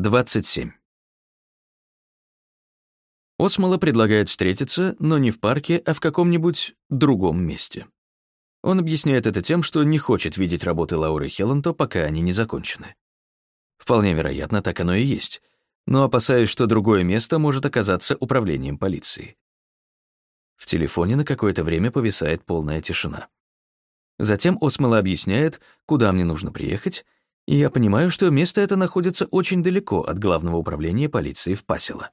27. Осмола предлагает встретиться, но не в парке, а в каком-нибудь другом месте. Он объясняет это тем, что не хочет видеть работы Лауры Хелланто, пока они не закончены. Вполне вероятно, так оно и есть, но опасаюсь, что другое место может оказаться управлением полиции. В телефоне на какое-то время повисает полная тишина. Затем Осмола объясняет, куда мне нужно приехать, и я понимаю, что место это находится очень далеко от главного управления полиции в Пасило.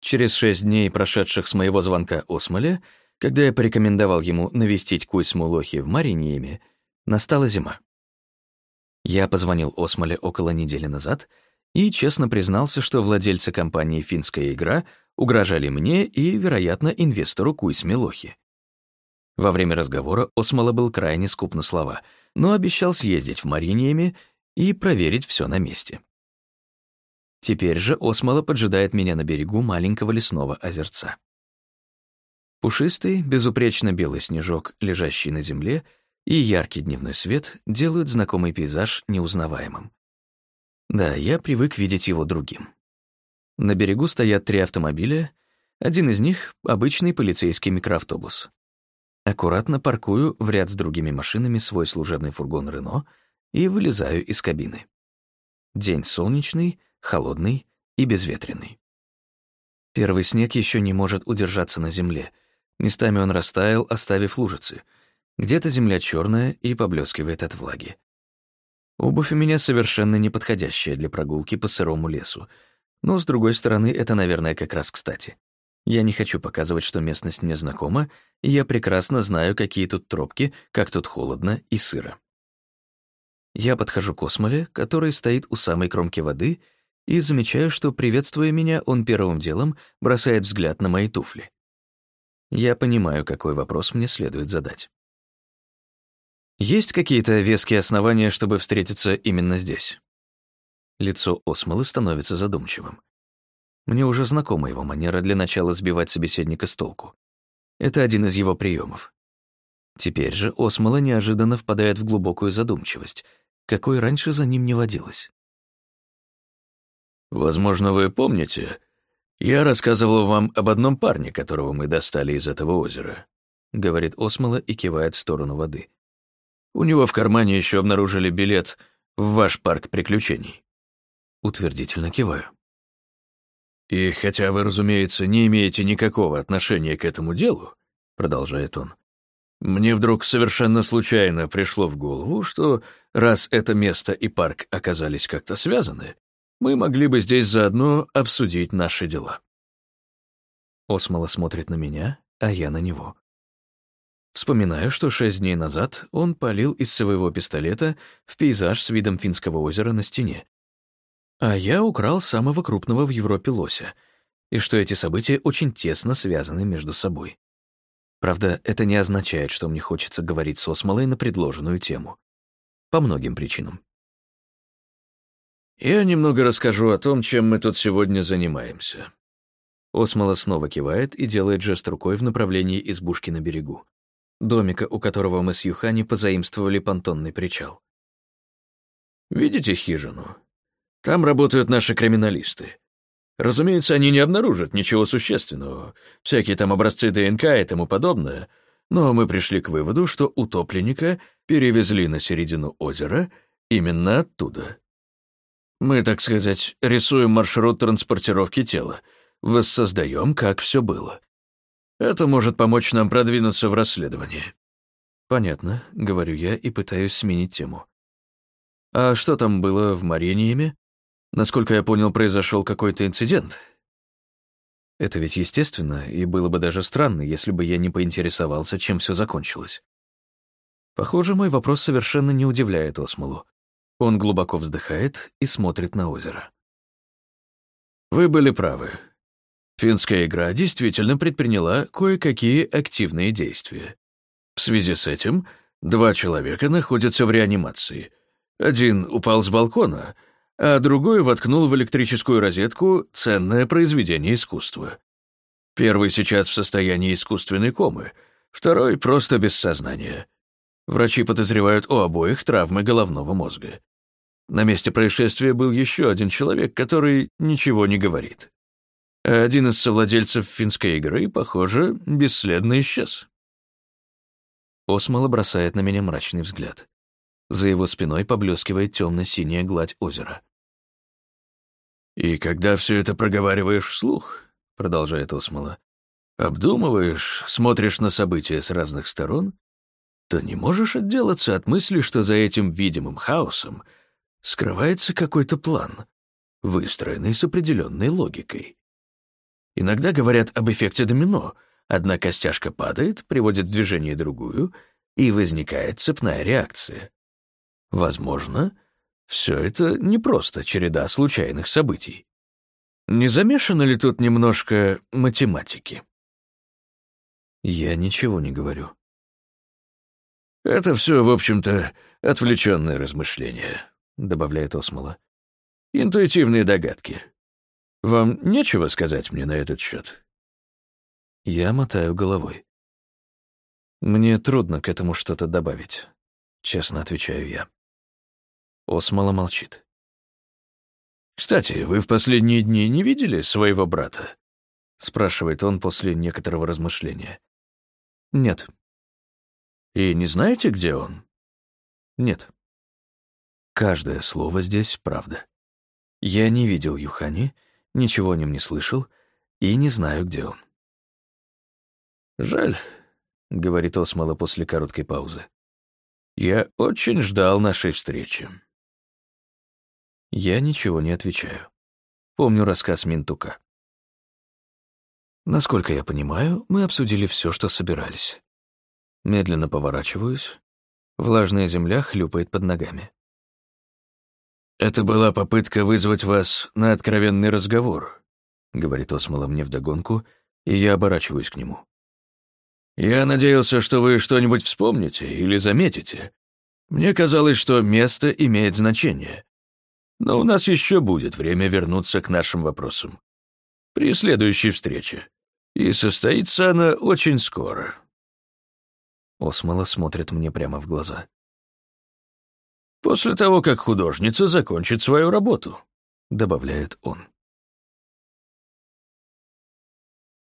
Через шесть дней, прошедших с моего звонка Осмоле, когда я порекомендовал ему навестить Куйсму Лохи в Мариниеме, настала зима. Я позвонил Осмоле около недели назад и честно признался, что владельцы компании «Финская игра» угрожали мне и, вероятно, инвестору Куйсме Лохи. Во время разговора Осмола был крайне скуп на слова, но обещал съездить в Мариниеме и проверить все на месте. Теперь же Осмола поджидает меня на берегу маленького лесного озерца. Пушистый, безупречно белый снежок, лежащий на земле, и яркий дневной свет делают знакомый пейзаж неузнаваемым. Да, я привык видеть его другим. На берегу стоят три автомобиля, один из них — обычный полицейский микроавтобус. Аккуратно паркую в ряд с другими машинами свой служебный фургон «Рено» и вылезаю из кабины. День солнечный — холодный и безветренный. Первый снег еще не может удержаться на земле. Местами он растаял, оставив лужицы. Где-то земля черная и поблескивает от влаги. Обувь у меня совершенно неподходящая для прогулки по сырому лесу. Но, с другой стороны, это, наверное, как раз кстати. Я не хочу показывать, что местность мне знакома, и я прекрасно знаю, какие тут тропки, как тут холодно и сыро. Я подхожу к Осмоле, который стоит у самой кромки воды, и замечаю, что, приветствуя меня, он первым делом бросает взгляд на мои туфли. Я понимаю, какой вопрос мне следует задать. Есть какие-то веские основания, чтобы встретиться именно здесь? Лицо Осмолы становится задумчивым. Мне уже знакома его манера для начала сбивать собеседника с толку. Это один из его приемов. Теперь же Осмола неожиданно впадает в глубокую задумчивость, какой раньше за ним не водилось. Возможно, вы помните, я рассказывал вам об одном парне, которого мы достали из этого озера, говорит Осмола и кивает в сторону воды. У него в кармане еще обнаружили билет в ваш парк приключений. Утвердительно киваю. И хотя вы, разумеется, не имеете никакого отношения к этому делу, продолжает он, мне вдруг совершенно случайно пришло в голову, что раз это место и парк оказались как-то связаны, мы могли бы здесь заодно обсудить наши дела. Осмола смотрит на меня, а я на него. Вспоминаю, что шесть дней назад он полил из своего пистолета в пейзаж с видом Финского озера на стене. А я украл самого крупного в Европе лося, и что эти события очень тесно связаны между собой. Правда, это не означает, что мне хочется говорить с Осмолой на предложенную тему. По многим причинам. Я немного расскажу о том, чем мы тут сегодня занимаемся. Осмола снова кивает и делает жест рукой в направлении избушки на берегу, домика, у которого мы с Юхани позаимствовали понтонный причал. Видите хижину? Там работают наши криминалисты. Разумеется, они не обнаружат ничего существенного, всякие там образцы ДНК и тому подобное, но мы пришли к выводу, что утопленника перевезли на середину озера именно оттуда. Мы, так сказать, рисуем маршрут транспортировки тела, воссоздаем, как все было. Это может помочь нам продвинуться в расследовании. Понятно, говорю я и пытаюсь сменить тему. А что там было в Мариниеме? Насколько я понял, произошел какой-то инцидент. Это ведь естественно, и было бы даже странно, если бы я не поинтересовался, чем все закончилось. Похоже, мой вопрос совершенно не удивляет Осмолу. Он глубоко вздыхает и смотрит на озеро. Вы были правы. Финская игра действительно предприняла кое-какие активные действия. В связи с этим два человека находятся в реанимации. Один упал с балкона, а другой воткнул в электрическую розетку ценное произведение искусства. Первый сейчас в состоянии искусственной комы, второй просто без сознания. Врачи подозревают у обоих травмы головного мозга. На месте происшествия был еще один человек, который ничего не говорит. Один из совладельцев финской игры, похоже, бесследно исчез. Осмола бросает на меня мрачный взгляд. За его спиной поблескивает темно-синяя гладь озера. «И когда все это проговариваешь вслух», — продолжает Осмола, «обдумываешь, смотришь на события с разных сторон, то не можешь отделаться от мысли, что за этим видимым хаосом скрывается какой-то план, выстроенный с определенной логикой. Иногда говорят об эффекте домино. Одна костяшка падает, приводит в движение другую, и возникает цепная реакция. Возможно, все это не просто череда случайных событий. Не замешано ли тут немножко математики? Я ничего не говорю. Это все, в общем-то, отвлеченные размышления, добавляет Осмола. Интуитивные догадки. Вам нечего сказать мне на этот счет? Я мотаю головой. Мне трудно к этому что-то добавить, честно отвечаю я. Осмола молчит. «Кстати, вы в последние дни не видели своего брата?» — спрашивает он после некоторого размышления. «Нет». «И не знаете, где он?» «Нет». Каждое слово здесь правда. Я не видел Юхани, ничего о нем не слышал и не знаю, где он. «Жаль», — говорит Осмола после короткой паузы. «Я очень ждал нашей встречи». Я ничего не отвечаю. Помню рассказ Минтука. Насколько я понимаю, мы обсудили все, что собирались. Медленно поворачиваюсь. Влажная земля хлюпает под ногами. «Это была попытка вызвать вас на откровенный разговор», — говорит Осмола мне вдогонку, и я оборачиваюсь к нему. «Я надеялся, что вы что-нибудь вспомните или заметите. Мне казалось, что место имеет значение. Но у нас еще будет время вернуться к нашим вопросам. При следующей встрече. И состоится она очень скоро». Осмола смотрит мне прямо в глаза. После того, как художница закончит свою работу, добавляет он.